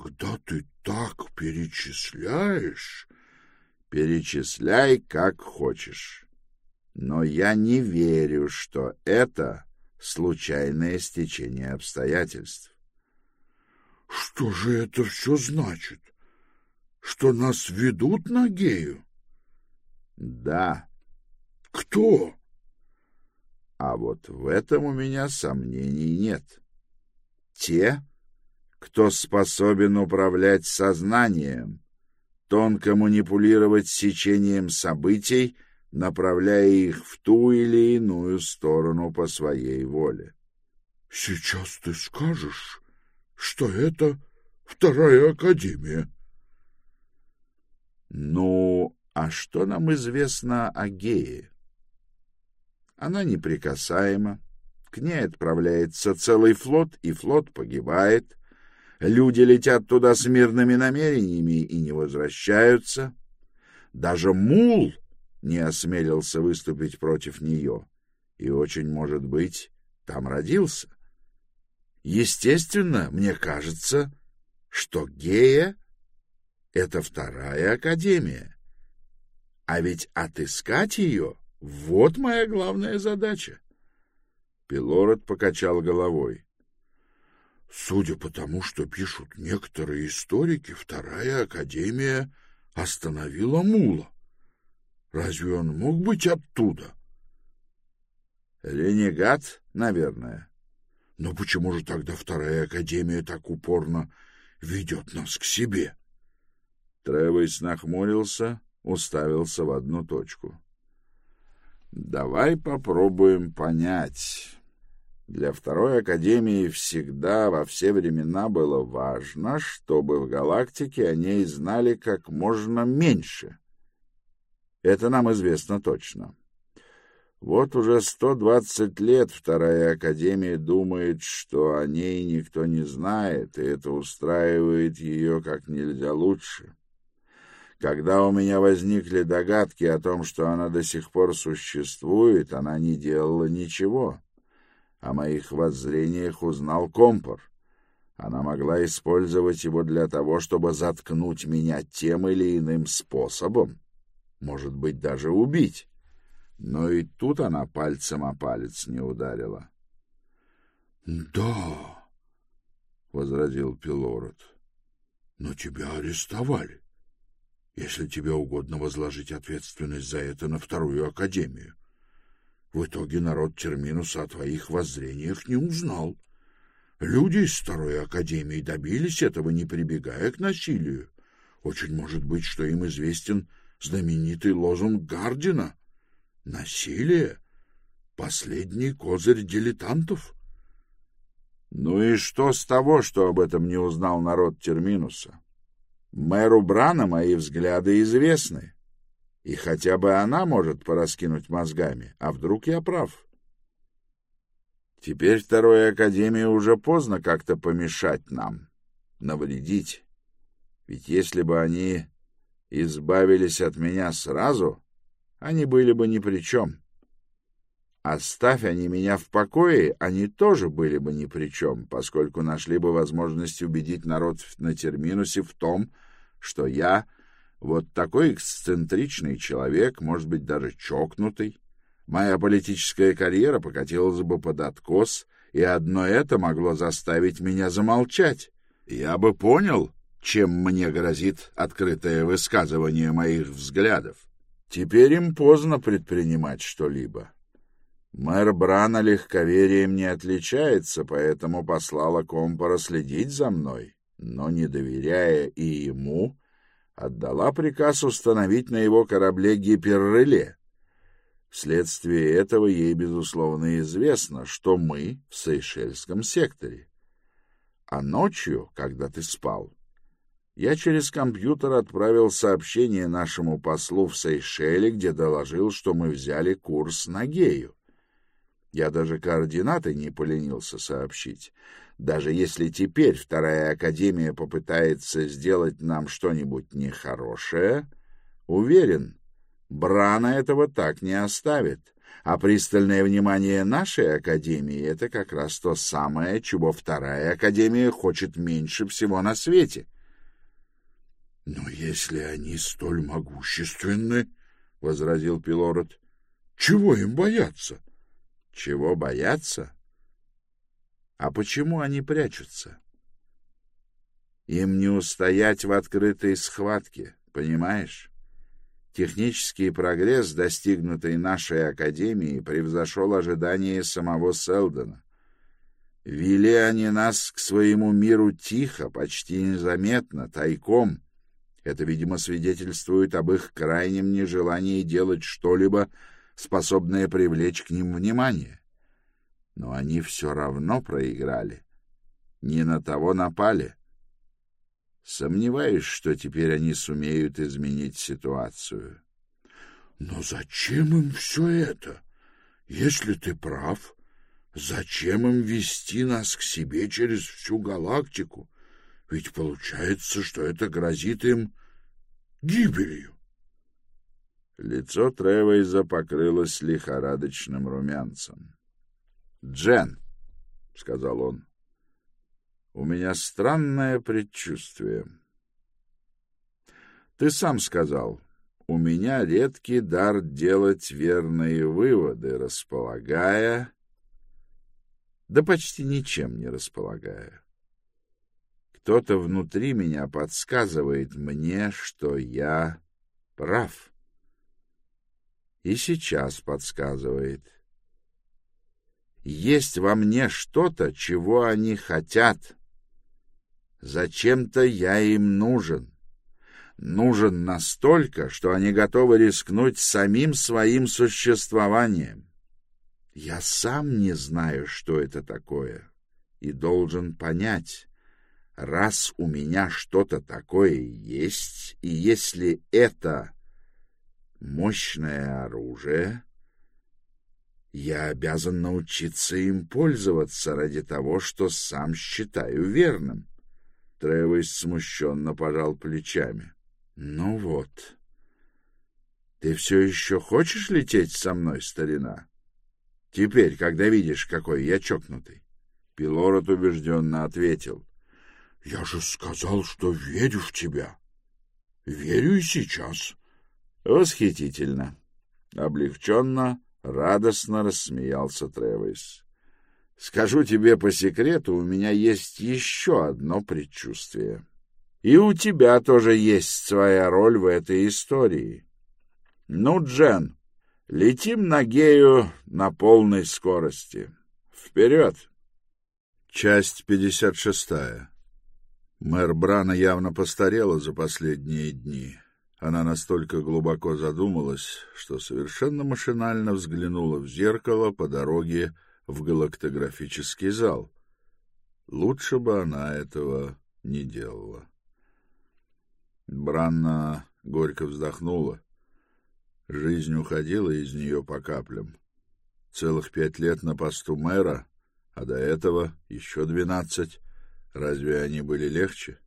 когда ты так перечисляешь... Перечисляй, как хочешь. Но я не верю, что это случайное стечение обстоятельств. Что же это все значит? Что нас ведут на гею? Да. Кто? А вот в этом у меня сомнений нет. Те, кто способен управлять сознанием, тонко манипулировать сечением событий, направляя их в ту или иную сторону по своей воле. — Сейчас ты скажешь, что это вторая академия? — Ну, а что нам известно о Гее? Она неприкасаема, к ней отправляется целый флот, и флот погибает. Люди летят туда с мирными намерениями и не возвращаются. Даже мул не осмелился выступить против нее, и, очень может быть, там родился. Естественно, мне кажется, что Гея — это вторая академия. А ведь отыскать ее — вот моя главная задача. Пилород покачал головой. Судя по тому, что пишут некоторые историки, вторая академия остановила Мула. Разве он мог быть оттуда? Ренегат, наверное. Но почему же тогда вторая академия так упорно ведет нас к себе? Тревойс нахмурился, уставился в одну точку. Давай попробуем понять. Для второй академии всегда во все времена было важно, чтобы в галактике о ней знали как можно меньше. Это нам известно точно. Вот уже сто двадцать лет вторая академия думает, что о ней никто не знает, и это устраивает ее как нельзя лучше. Когда у меня возникли догадки о том, что она до сих пор существует, она не делала ничего. О моих воззрениях узнал Компор. Она могла использовать его для того, чтобы заткнуть меня тем или иным способом, может быть, даже убить. Но и тут она пальцем о палец не ударила. — Да, — возразил Пилород, — но тебя арестовали, если тебе угодно возложить ответственность за это на вторую академию. В итоге народ Терминуса о твоих воззрениях не узнал. Люди из Второй Академии добились этого, не прибегая к насилию. Очень может быть, что им известен знаменитый лозунг Гардина «Насилие — последний козырь дилетантов». Ну и что с того, что об этом не узнал народ Терминуса? Мэру Брана мои взгляды известны. И хотя бы она может пораскинуть мозгами, а вдруг я прав? Теперь второй академии уже поздно как-то помешать нам, навредить. Ведь если бы они избавились от меня сразу, они были бы ни при чем. Оставь они меня в покое, они тоже были бы ни при чем, поскольку нашли бы возможность убедить народ на терминусе в том, что я вот такой эксцентричный человек, может быть, даже чокнутый. Моя политическая карьера покатилась бы под откос, и одно это могло заставить меня замолчать. Я бы понял, чем мне грозит открытое высказывание моих взглядов. Теперь им поздно предпринимать что-либо. Мэр Брана легковерием не отличается, поэтому послала Компора следить за мной, но, не доверяя и ему, отдала приказ установить на его корабле гиперреле. Вследствие этого ей, безусловно, известно, что мы в Сейшельском секторе. А ночью, когда ты спал, я через компьютер отправил сообщение нашему послу в Сейшеле, где доложил, что мы взяли курс на Гею. Я даже координаты не поленился сообщить. Даже если теперь вторая академия попытается сделать нам что-нибудь нехорошее, уверен, Брана этого так не оставит. А пристальное внимание нашей Академии — это как раз то самое, чего вторая Академия хочет меньше всего на свете. — Но если они столь могущественны, — возразил Пилород, — чего им бояться? — Чего бояться? А почему они прячутся? Им не устоять в открытой схватке, понимаешь? Технический прогресс, достигнутый нашей Академией, превзошел ожидания самого Селдона. Вели они нас к своему миру тихо, почти незаметно, тайком. Это, видимо, свидетельствует об их крайнем нежелании делать что-либо, способное привлечь к ним внимание. Но они все равно проиграли. Не на того напали. Сомневаюсь, что теперь они сумеют изменить ситуацию. Но зачем им все это? Если ты прав, зачем им вести нас к себе через всю галактику? Ведь получается, что это грозит им гибелью. Лицо Тревейза покрылось лихорадочным румянцем. «Джен», — сказал он, у меня странное предчувствие. Ты сам сказал, у меня редкий дар делать верные выводы, располагая, да почти ничем не располагая. Кто-то внутри меня подсказывает мне, что я прав. И сейчас подсказывает. Есть во мне что-то, чего они хотят — Зачем-то я им нужен. Нужен настолько, что они готовы рискнуть самим своим существованием. Я сам не знаю, что это такое, и должен понять, раз у меня что-то такое есть, и если это мощное оружие, я обязан научиться им пользоваться ради того, что сам считаю верным. Тревис смущенно пожал плечами. — Ну вот. Ты все еще хочешь лететь со мной, старина? Теперь, когда видишь, какой я чокнутый. Пилород убежденно ответил. — Я же сказал, что верю в тебя. Верю и сейчас. — Восхитительно. Облегченно, радостно рассмеялся Тревис. Скажу тебе по секрету, у меня есть еще одно предчувствие. И у тебя тоже есть своя роль в этой истории. Ну, Джен, летим на Гею на полной скорости. Вперед! Часть 56. Мэр Брана явно постарела за последние дни. Она настолько глубоко задумалась, что совершенно машинально взглянула в зеркало по дороге в галактографический зал. Лучше бы она этого не делала. Бранна горько вздохнула. Жизнь уходила из нее по каплям. Целых пять лет на посту мэра, а до этого еще двенадцать. Разве они были легче?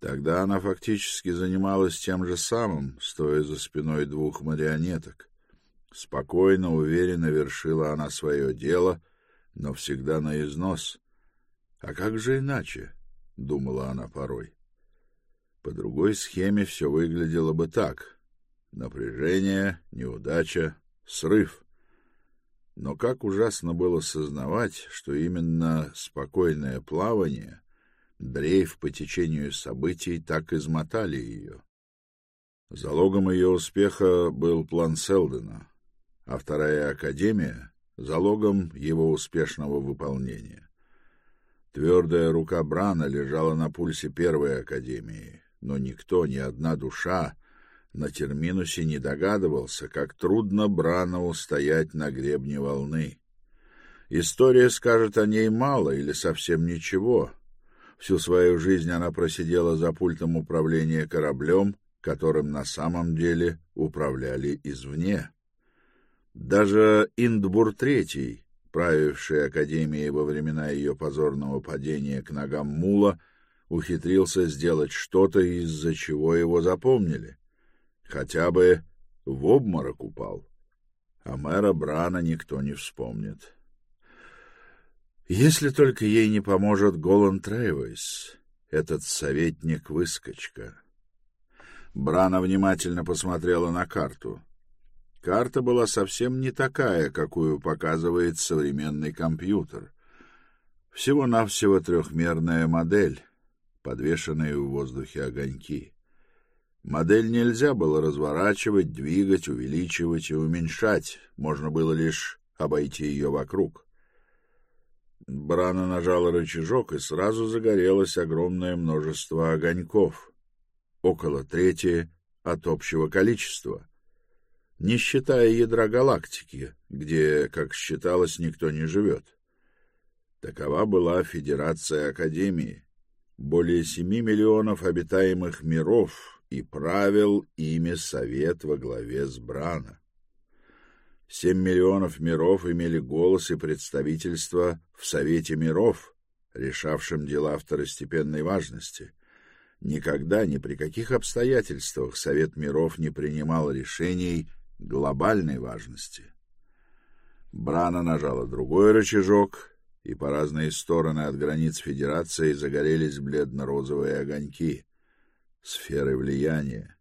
Тогда она фактически занималась тем же самым, стоя за спиной двух марионеток. Спокойно, уверенно вершила она свое дело, но всегда на износ. А как же иначе? — думала она порой. По другой схеме все выглядело бы так. Напряжение, неудача, срыв. Но как ужасно было сознавать, что именно спокойное плавание, дрейф по течению событий так измотали ее. Залогом ее успеха был план Селдена — а вторая академия — залогом его успешного выполнения. Твердая рука Брана лежала на пульсе первой академии, но никто, ни одна душа на терминусе не догадывался, как трудно Брану устоять на гребне волны. История скажет о ней мало или совсем ничего. Всю свою жизнь она просидела за пультом управления кораблем, которым на самом деле управляли извне. Даже Индбур III, правивший Академией во времена ее позорного падения к ногам Мула, ухитрился сделать что-то, из-за чего его запомнили. Хотя бы в обморок упал. а мэра Брана никто не вспомнит. Если только ей не поможет Голан Трейвейс, этот советник-выскочка. Брана внимательно посмотрела на карту. Карта была совсем не такая, какую показывает современный компьютер. Всего-навсего трехмерная модель, подвешенные в воздухе огоньки. Модель нельзя было разворачивать, двигать, увеличивать и уменьшать, можно было лишь обойти ее вокруг. Брана нажала рычажок, и сразу загорелось огромное множество огоньков, около трети от общего количества, не считая ядра галактики, где, как считалось, никто не живет. Такова была Федерация Академии. Более семи миллионов обитаемых миров и правил ими Совет во главе с Брана. Семь миллионов миров имели голос и представительство в Совете миров, решавшем дела второстепенной важности. Никогда, ни при каких обстоятельствах Совет миров не принимал решений глобальной важности. Брана нажала другой рычажок, и по разные стороны от границ Федерации загорелись бледно-розовые огоньки. Сферы влияния.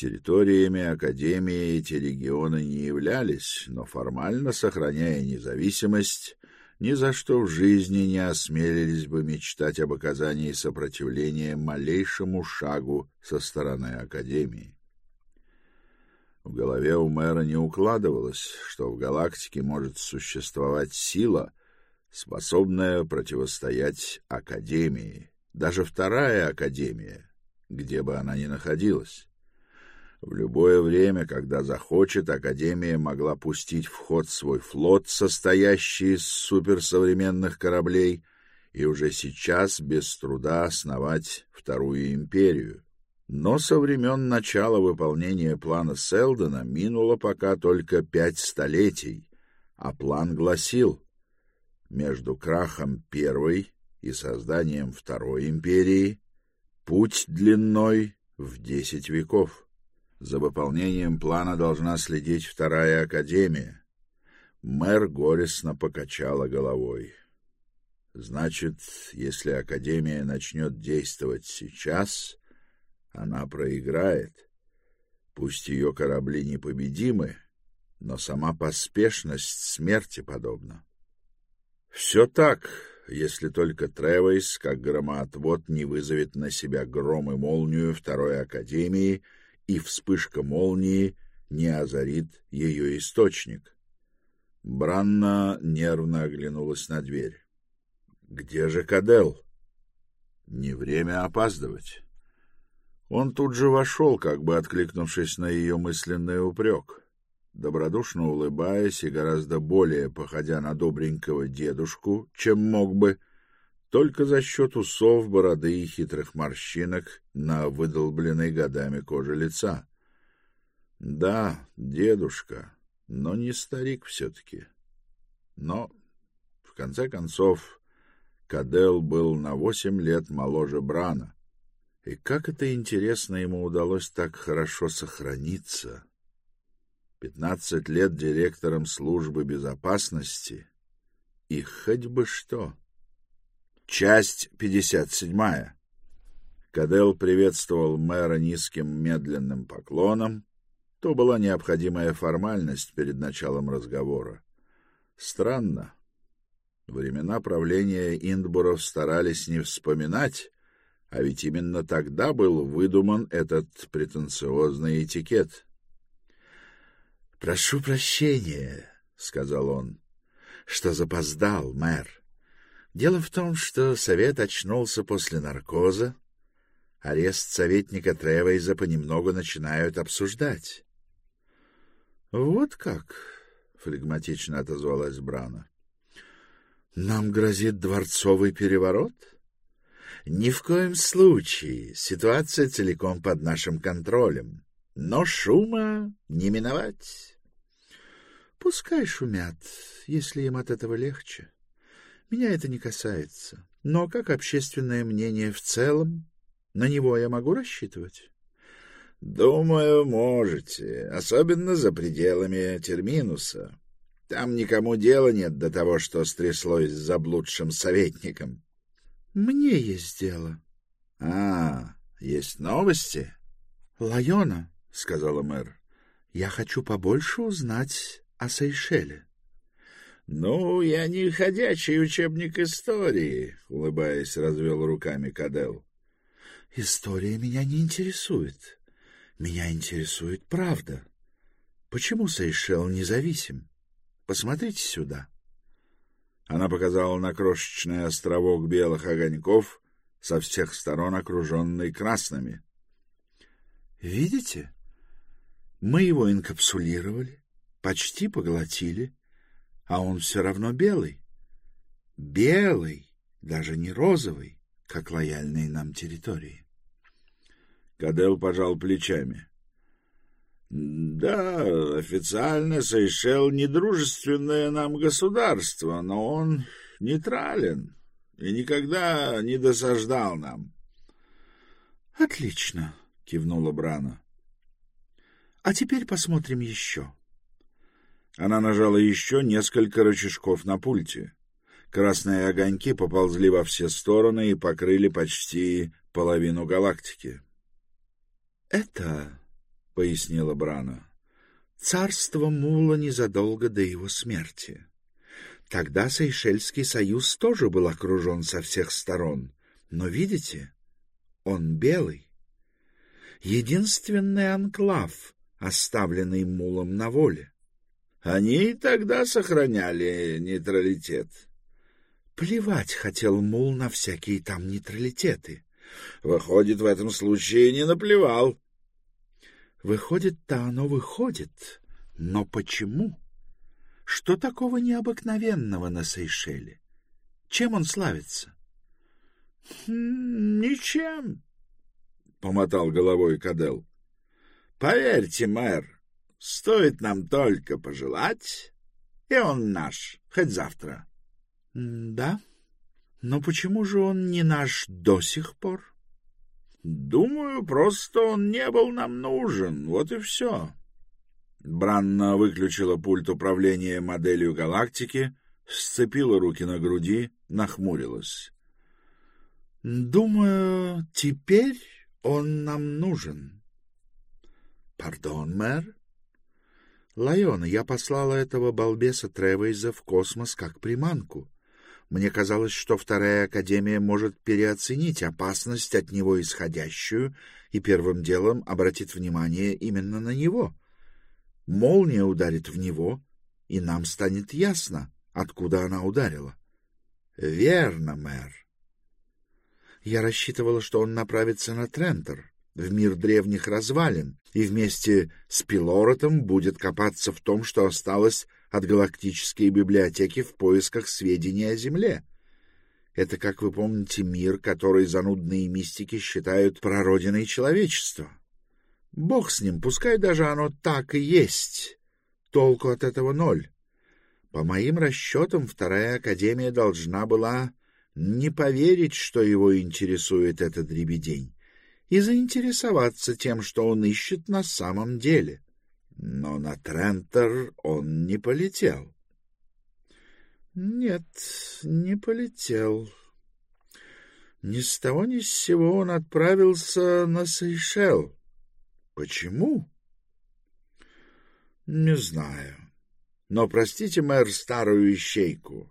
Территориями Академии эти регионы не являлись, но формально сохраняя независимость, ни за что в жизни не осмелились бы мечтать об оказании сопротивления малейшему шагу со стороны Академии. В голове у мэра не укладывалось, что в галактике может существовать сила, способная противостоять Академии, даже вторая Академия, где бы она ни находилась. В любое время, когда захочет, Академия могла пустить в ход свой флот, состоящий из суперсовременных кораблей, и уже сейчас без труда основать Вторую империю. Но со времен начала выполнения плана Селдона минуло пока только пять столетий, а план гласил между крахом Первой и созданием Второй империи путь длиной в десять веков. За выполнением плана должна следить вторая академия. Мэр горестно покачала головой. Значит, если академия начнет действовать сейчас, она проиграет. Пусть ее корабли непобедимы, но сама поспешность смерти подобна. Все так, если только Тревейс, как громоотвод, не вызовет на себя гром и молнию второй академии — и вспышка молнии не озарит ее источник. Бранна нервно оглянулась на дверь. «Где же Кадел?» «Не время опаздывать». Он тут же вошел, как бы откликнувшись на ее мысленный упрек. Добродушно улыбаясь и гораздо более походя на добренького дедушку, чем мог бы, — только за счет усов, бороды и хитрых морщинок на выдолбленной годами коже лица. Да, дедушка, но не старик все-таки. Но, в конце концов, Кадел был на восемь лет моложе Брана. И как это интересно ему удалось так хорошо сохраниться. Пятнадцать лет директором службы безопасности, и хоть бы что. Часть 57. Кадел приветствовал мэра низким медленным поклоном. То была необходимая формальность перед началом разговора. Странно. Времена правления Индбуров старались не вспоминать, а ведь именно тогда был выдуман этот претенциозный этикет. — Прошу прощения, — сказал он, — что запоздал, мэр. Дело в том, что совет очнулся после наркоза. Арест советника Тревейза понемногу начинают обсуждать. — Вот как? — флегматично отозвалась Брана. — Нам грозит дворцовый переворот? — Ни в коем случае. Ситуация целиком под нашим контролем. Но шума не миновать. — Пускай шумят, если им от этого легче. — меня это не касается. Но как общественное мнение в целом, на него я могу рассчитывать? — Думаю, можете, особенно за пределами Терминуса. Там никому дела нет до того, что стряслось с заблудшим советником. — Мне есть дело. — А, есть новости? — Лайона, — сказала мэр, — я хочу побольше узнать о Сейшеле. — Ну, я не ходячий учебник истории, — улыбаясь, развел руками Кадел. — История меня не интересует. Меня интересует правда. Почему Сейшел независим? Посмотрите сюда. Она показала на крошечный островок белых огоньков, со всех сторон окруженный красными. Видите? Мы его инкапсулировали, почти поглотили, а он все равно белый. Белый, даже не розовый, как лояльные нам территории. Кадел пожал плечами. Да, официально Сейшел — недружественное нам государство, но он нейтрален и никогда не досаждал нам. — Отлично, — кивнула Брана. — А теперь посмотрим еще. Она нажала еще несколько рычажков на пульте. Красные огоньки поползли во все стороны и покрыли почти половину галактики. — Это — пояснила Брана. «Царство Мула незадолго до его смерти. Тогда Сейшельский союз тоже был окружен со всех сторон. Но, видите, он белый. Единственный анклав, оставленный Мулом на воле. Они тогда сохраняли нейтралитет. Плевать хотел Мул на всякие там нейтралитеты. Выходит, в этом случае не наплевал. Выходит-то оно выходит, но почему? Что такого необыкновенного на Сейшеле? Чем он славится? «Хм, — Ничем, — помотал головой Кадел. — Поверьте, мэр, стоит нам только пожелать, и он наш, хоть завтра. — Да? Но почему же он не наш до сих пор? Думаю, просто он не был нам нужен, вот и все. Бранна выключила пульт управления моделью галактики, сцепила руки на груди, нахмурилась. — Думаю, теперь он нам нужен. — Пардон, мэр? — Лайона, я послала этого балбеса Тревейза в космос как приманку. Мне казалось, что Вторая Академия может переоценить опасность от него исходящую и первым делом обратит внимание именно на него. Молния ударит в него, и нам станет ясно, откуда она ударила. — Верно, мэр. Я рассчитывала, что он направится на Трентер, в мир древних развалин, и вместе с Пилоротом будет копаться в том, что осталось от галактической библиотеки в поисках сведений о Земле. Это, как вы помните, мир, который занудные мистики считают прародиной человечества. Бог с ним, пускай даже оно так и есть. Толку от этого ноль. По моим расчетам, Вторая Академия должна была не поверить, что его интересует этот дребедень, и заинтересоваться тем, что он ищет на самом деле. Но на Трентер он не полетел. Нет, не полетел. Ни с того ни с сего он отправился на Сейшел. Почему? Не знаю. Но простите, мэр, старую ищейку.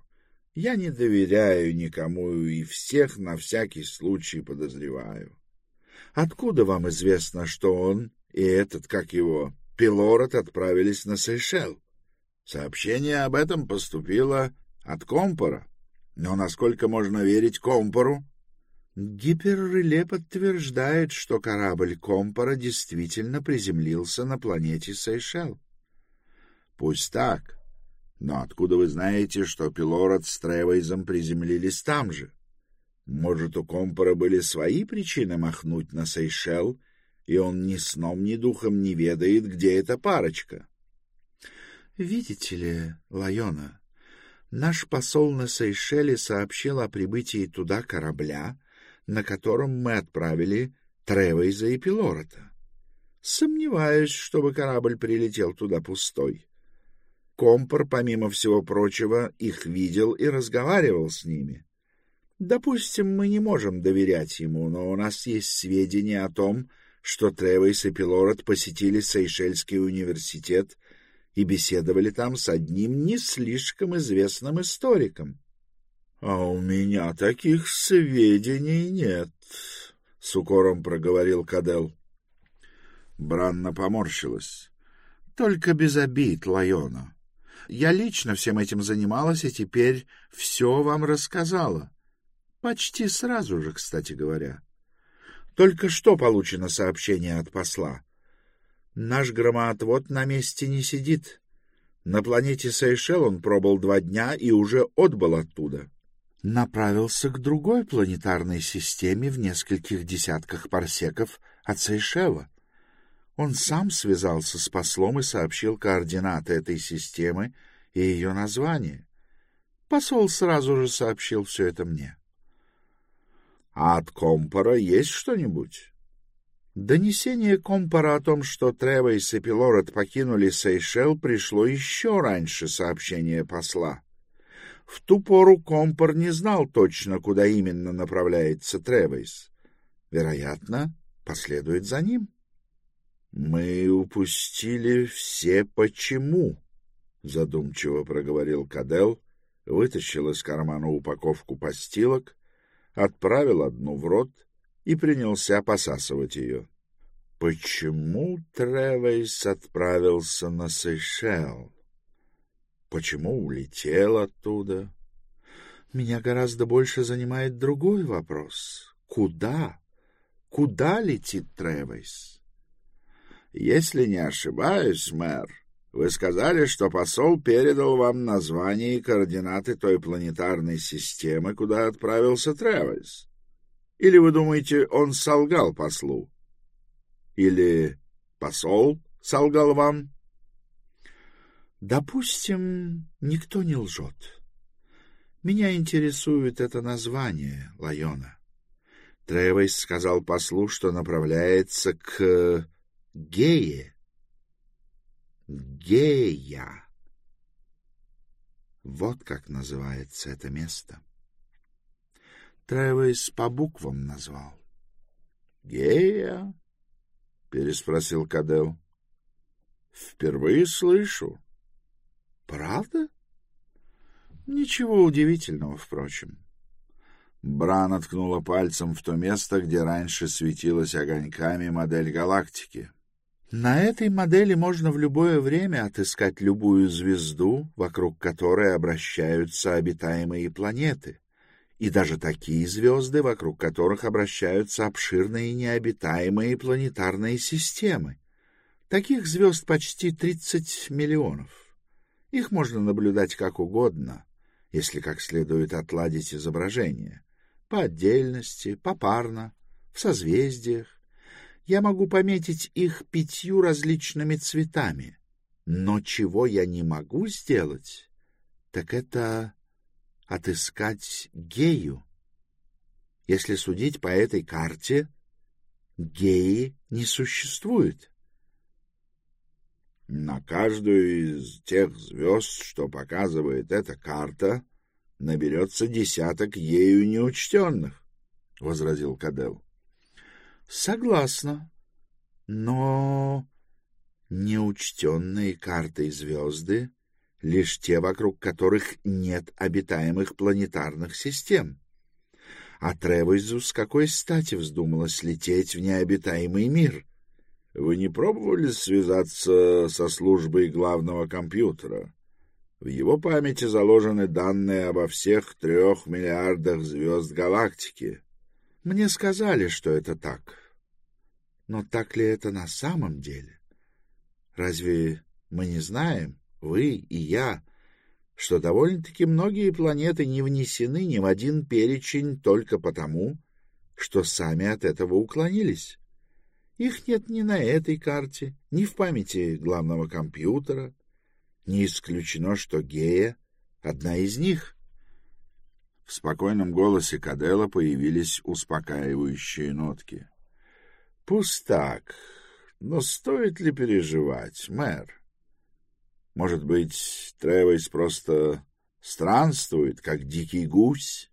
Я не доверяю никому и всех на всякий случай подозреваю. Откуда вам известно, что он и этот, как его, Пилород отправились на Сейшел. Сообщение об этом поступило от Компора. Но насколько можно верить Компору? Гиперреле подтверждает, что корабль Компора действительно приземлился на планете Сейшел. Пусть так. Но откуда вы знаете, что Пилород с Тревейзом приземлились там же? Может, у Компора были свои причины махнуть на Сейшел и он ни сном, ни духом не ведает, где эта парочка. Видите ли, Лайона, наш посол на Сейшеле сообщил о прибытии туда корабля, на котором мы отправили Тревейза и Пилорота. Сомневаюсь, чтобы корабль прилетел туда пустой. Компор, помимо всего прочего, их видел и разговаривал с ними. Допустим, мы не можем доверять ему, но у нас есть сведения о том, что Тревейс и Пилород посетили Сейшельский университет и беседовали там с одним не слишком известным историком. — А у меня таких сведений нет, — с укором проговорил Кадел. Бранна поморщилась. — Только без обид, Лайона. Я лично всем этим занималась и теперь все вам рассказала. Почти сразу же, кстати говоря. Только что получено сообщение от посла. Наш громоотвод на месте не сидит. На планете Сейшел он пробыл два дня и уже отбыл оттуда. Направился к другой планетарной системе в нескольких десятках парсеков от Сейшела. Он сам связался с послом и сообщил координаты этой системы и ее название. Посол сразу же сообщил все это мне. — А от Компора есть что-нибудь? Донесение Компора о том, что Тревейс и Пилорет покинули Сейшел, пришло еще раньше сообщения посла. В ту пору Компор не знал точно, куда именно направляется Тревейс. Вероятно, последует за ним. — Мы упустили все почему, — задумчиво проговорил Кадел, вытащил из кармана упаковку постилок, отправил одну в рот и принялся посасывать ее. Почему Тревейс отправился на Сейшел? Почему улетел оттуда? Меня гораздо больше занимает другой вопрос. Куда? Куда летит Тревейс? Если не ошибаюсь, мэр, вы сказали, что посол передал вам название и координаты той планетарной системы, куда отправился Тревис. Или вы думаете, он солгал послу? Или посол солгал вам? Допустим, никто не лжет. Меня интересует это название Лайона. Тревис сказал послу, что направляется к Гее, Гея. Вот как называется это место. Тревес по буквам назвал. — Гея? — переспросил Кадел. — Впервые слышу. — Правда? Ничего удивительного, впрочем. Бран откнула пальцем в то место, где раньше светилась огоньками модель галактики. — на этой модели можно в любое время отыскать любую звезду, вокруг которой обращаются обитаемые планеты, и даже такие звезды, вокруг которых обращаются обширные необитаемые планетарные системы. Таких звезд почти 30 миллионов. Их можно наблюдать как угодно, если как следует отладить изображение. По отдельности, попарно, в созвездиях, я могу пометить их пятью различными цветами. Но чего я не могу сделать, так это отыскать гею. Если судить по этой карте, геи не существует. На каждую из тех звезд, что показывает эта карта, наберется десяток ею неучтенных, — возразил Кадел. Согласна. Но неучтенные карты звезды — лишь те, вокруг которых нет обитаемых планетарных систем. А Тревойзу с какой стати вздумалось лететь в необитаемый мир? Вы не пробовали связаться со службой главного компьютера? В его памяти заложены данные обо всех трех миллиардах звезд галактики. Мне сказали, что это так. Но так ли это на самом деле? Разве мы не знаем, вы и я, что довольно-таки многие планеты не внесены ни в один перечень только потому, что сами от этого уклонились? Их нет ни на этой карте, ни в памяти главного компьютера. Не исключено, что Гея — одна из них — в спокойном голосе Кадела появились успокаивающие нотки. — Пустак. Но стоит ли переживать, мэр? Может быть, Тревойс просто странствует, как дикий гусь?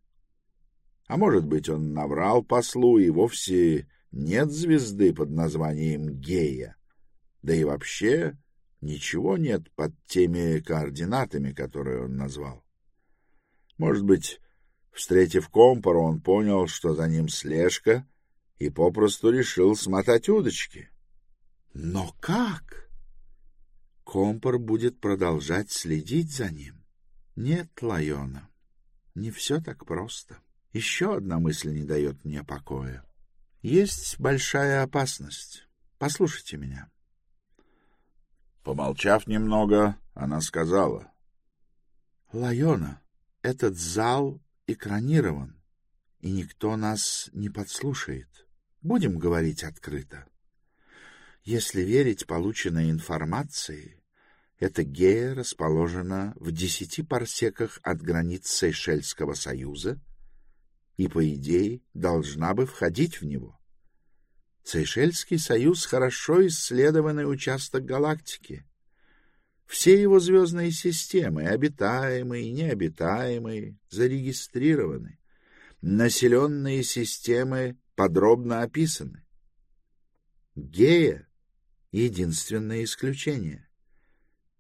А может быть, он наврал послу, и вовсе нет звезды под названием Гея. Да и вообще ничего нет под теми координатами, которые он назвал. Может быть, встретив компора, он понял, что за ним слежка, и попросту решил смотать удочки. Но как? Компор будет продолжать следить за ним? Нет, Лайона, не все так просто. Еще одна мысль не дает мне покоя. Есть большая опасность. Послушайте меня. Помолчав немного, она сказала. — Лайона, этот зал экранирован, и никто нас не подслушает. Будем говорить открыто. Если верить полученной информации, эта гея расположена в десяти парсеках от границ Сейшельского союза и, по идее, должна бы входить в него. Сейшельский союз — хорошо исследованный участок галактики. Все его звездные системы, обитаемые и необитаемые, зарегистрированы. Населенные системы подробно описаны. Гея — единственное исключение.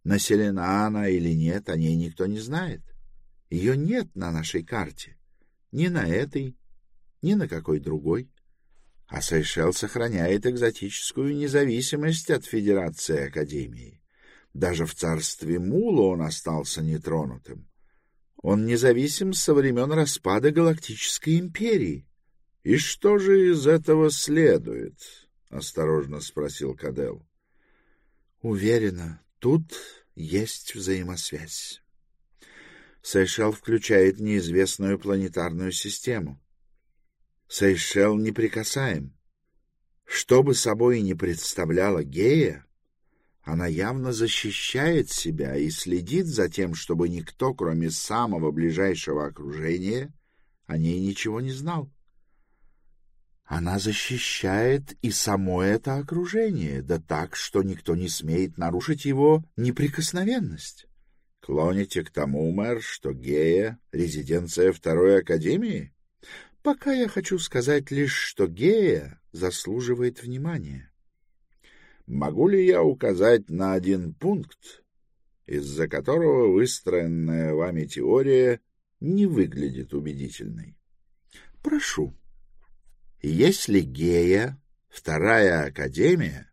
Населена она или нет, о ней никто не знает. Ее нет на нашей карте. Ни на этой, ни на какой другой. А Сейшел сохраняет экзотическую независимость от Федерации Академии. Даже в царстве Мула он остался нетронутым. Он независим со времен распада Галактической империи. — И что же из этого следует? — осторожно спросил Кадел. — Уверена, тут есть взаимосвязь. Сейшел включает неизвестную планетарную систему. Сейшел неприкасаем. Что бы собой ни представляла Гея, она явно защищает себя и следит за тем, чтобы никто, кроме самого ближайшего окружения, о ней ничего не знал. Она защищает и само это окружение, да так, что никто не смеет нарушить его неприкосновенность. Клоните к тому, мэр, что Гея — резиденция второй академии? Пока я хочу сказать лишь, что Гея заслуживает внимания. Могу ли я указать на один пункт, из-за которого выстроенная вами теория не выглядит убедительной? Прошу. Если Гея, вторая академия,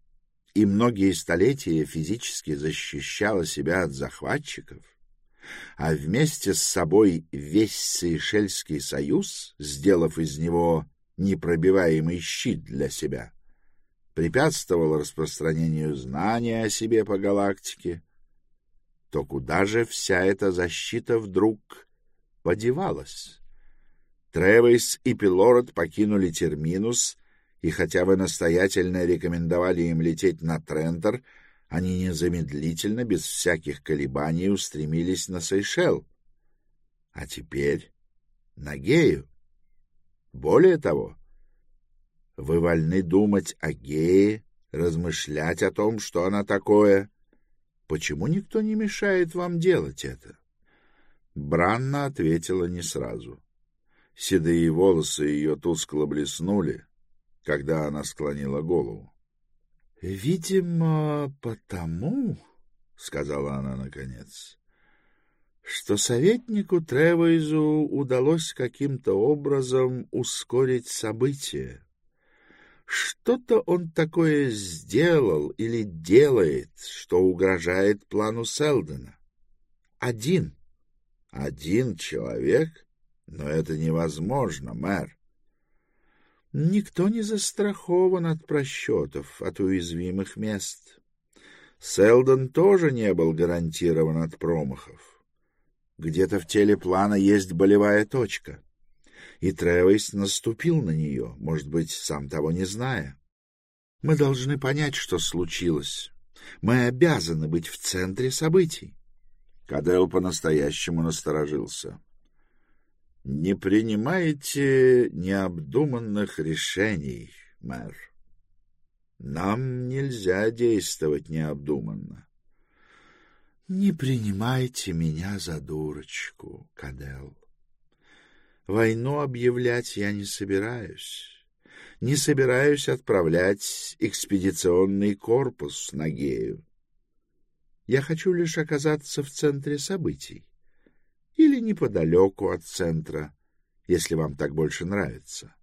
и многие столетия физически защищала себя от захватчиков, а вместе с собой весь Сейшельский союз, сделав из него непробиваемый щит для себя, препятствовал распространению знания о себе по галактике, то куда же вся эта защита вдруг подевалась? Тревейс и Пилород покинули Терминус, и хотя вы настоятельно рекомендовали им лететь на Трентер, они незамедлительно, без всяких колебаний, устремились на Сейшел. А теперь на Гею. Более того, вы вольны думать о гее, размышлять о том, что она такое. Почему никто не мешает вам делать это? Бранна ответила не сразу. Седые волосы ее тускло блеснули, когда она склонила голову. — Видимо, потому, — сказала она наконец, — что советнику Тревойзу удалось каким-то образом ускорить события. Что-то он такое сделал или делает, что угрожает плану Селдена. Один. Один человек? Но это невозможно, мэр. Никто не застрахован от просчетов, от уязвимых мест. Селден тоже не был гарантирован от промахов. Где-то в теле плана есть болевая точка и Тревис наступил на нее, может быть, сам того не зная. Мы должны понять, что случилось. Мы обязаны быть в центре событий. Кадел по-настоящему насторожился. — Не принимайте необдуманных решений, мэр. Нам нельзя действовать необдуманно. — Не принимайте меня за дурочку, Кадел. Войну объявлять я не собираюсь. Не собираюсь отправлять экспедиционный корпус на Гею. Я хочу лишь оказаться в центре событий или неподалеку от центра, если вам так больше нравится.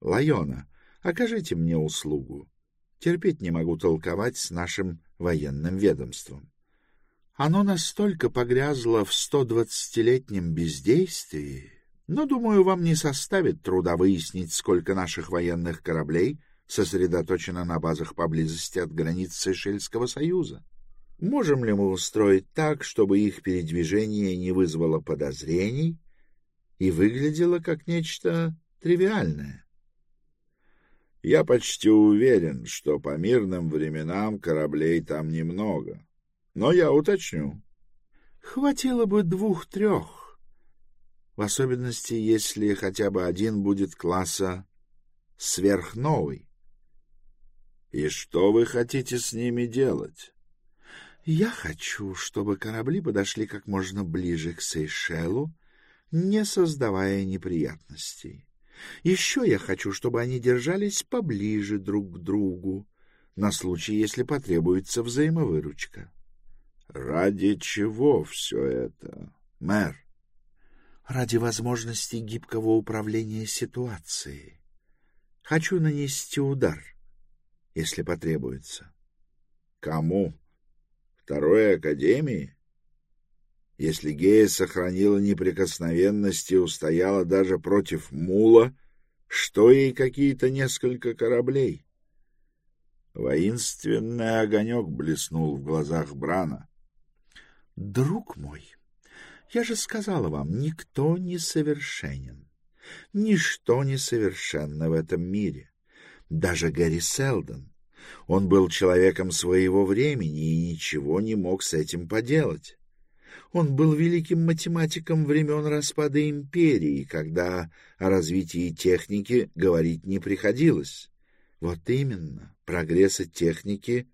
Лайона, окажите мне услугу. Терпеть не могу толковать с нашим военным ведомством. Оно настолько погрязло в 120-летнем бездействии, но, думаю, вам не составит труда выяснить, сколько наших военных кораблей сосредоточено на базах поблизости от границ Сейшельского союза. Можем ли мы устроить так, чтобы их передвижение не вызвало подозрений и выглядело как нечто тривиальное? Я почти уверен, что по мирным временам кораблей там немного. Но я уточню. Хватило бы двух-трех в особенности, если хотя бы один будет класса сверхновый. И что вы хотите с ними делать? Я хочу, чтобы корабли подошли как можно ближе к Сейшелу, не создавая неприятностей. Еще я хочу, чтобы они держались поближе друг к другу, на случай, если потребуется взаимовыручка. — Ради чего все это, мэр? Ради возможности гибкого управления ситуацией. Хочу нанести удар, если потребуется. Кому? Второй Академии? Если Гея сохранила неприкосновенность и устояла даже против Мула, что ей какие-то несколько кораблей? Воинственный огонек блеснул в глазах Брана. — Друг мой, я же сказала вам, никто не совершенен. Ничто не совершенно в этом мире. Даже Гэри Селдон. Он был человеком своего времени и ничего не мог с этим поделать. Он был великим математиком времен распада империи, когда о развитии техники говорить не приходилось. Вот именно, прогресса техники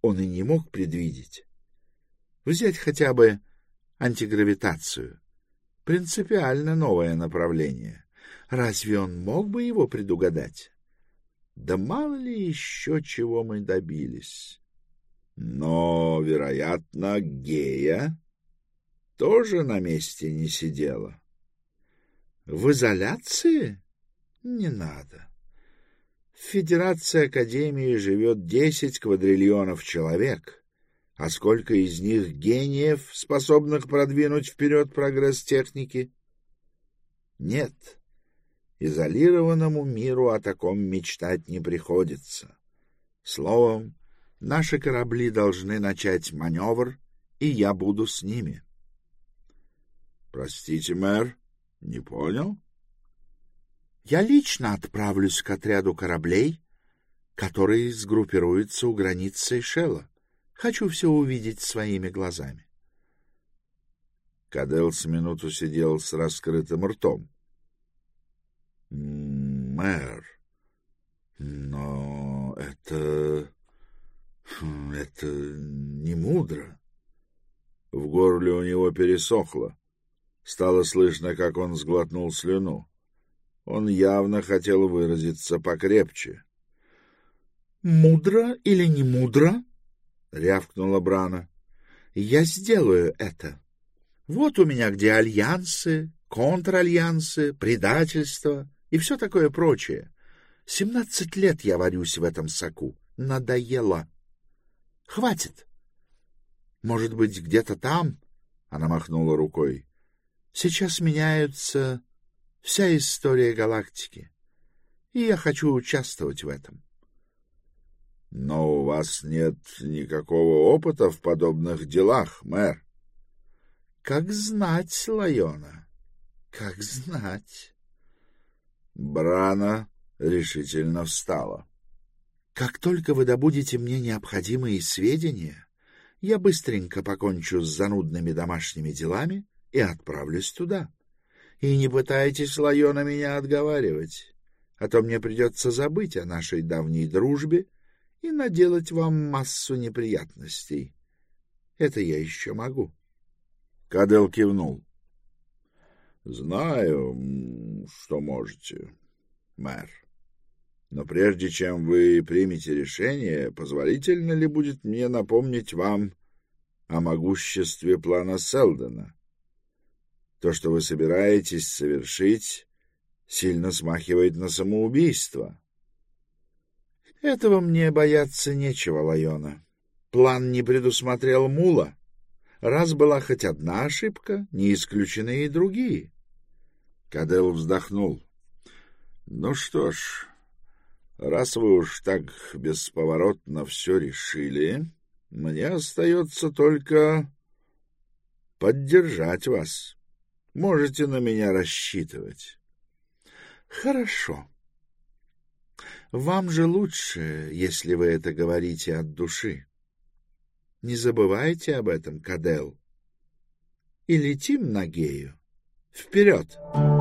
он и не мог предвидеть. Взять хотя бы антигравитацию. Принципиально новое направление. Разве он мог бы его предугадать? Да мало ли еще чего мы добились. Но, вероятно, Гея тоже на месте не сидела. В изоляции? Не надо. В Федерации Академии живет десять квадриллионов человек — а сколько из них гениев, способных продвинуть вперед прогресс техники? Нет, изолированному миру о таком мечтать не приходится. Словом, наши корабли должны начать маневр, и я буду с ними. — Простите, мэр, не понял? — Я лично отправлюсь к отряду кораблей, которые сгруппируются у границ Сейшела. Хочу все увидеть своими глазами. Кадел с минуту сидел с раскрытым ртом. — Мэр, но это... это не мудро. В горле у него пересохло. Стало слышно, как он сглотнул слюну. Он явно хотел выразиться покрепче. — Мудро или не мудро? — рявкнула Брана. — Я сделаю это. Вот у меня где альянсы, контральянсы, предательство и все такое прочее. Семнадцать лет я варюсь в этом соку. Надоело. Хватит. Может быть, где-то там, — она махнула рукой, — сейчас меняется вся история галактики, и я хочу участвовать в этом. — но у вас нет никакого опыта в подобных делах, мэр. Как знать, Лайона, как знать. Брана решительно встала. Как только вы добудете мне необходимые сведения, я быстренько покончу с занудными домашними делами и отправлюсь туда. И не пытайтесь, Лайона, меня отговаривать, а то мне придется забыть о нашей давней дружбе — и наделать вам массу неприятностей. Это я еще могу. Кадел кивнул. — Знаю, что можете, мэр. Но прежде чем вы примете решение, позволительно ли будет мне напомнить вам о могуществе плана Селдона? То, что вы собираетесь совершить, сильно смахивает на самоубийство. Этого мне бояться нечего, Лайона. План не предусмотрел мула. Раз была хоть одна ошибка, не исключены и другие. Кадел вздохнул. — Ну что ж, раз вы уж так бесповоротно все решили, мне остается только поддержать вас. Можете на меня рассчитывать. — Хорошо. Вам же лучше, если вы это говорите от души. Не забывайте об этом, Кадел. И летим на Гею. Вперед! —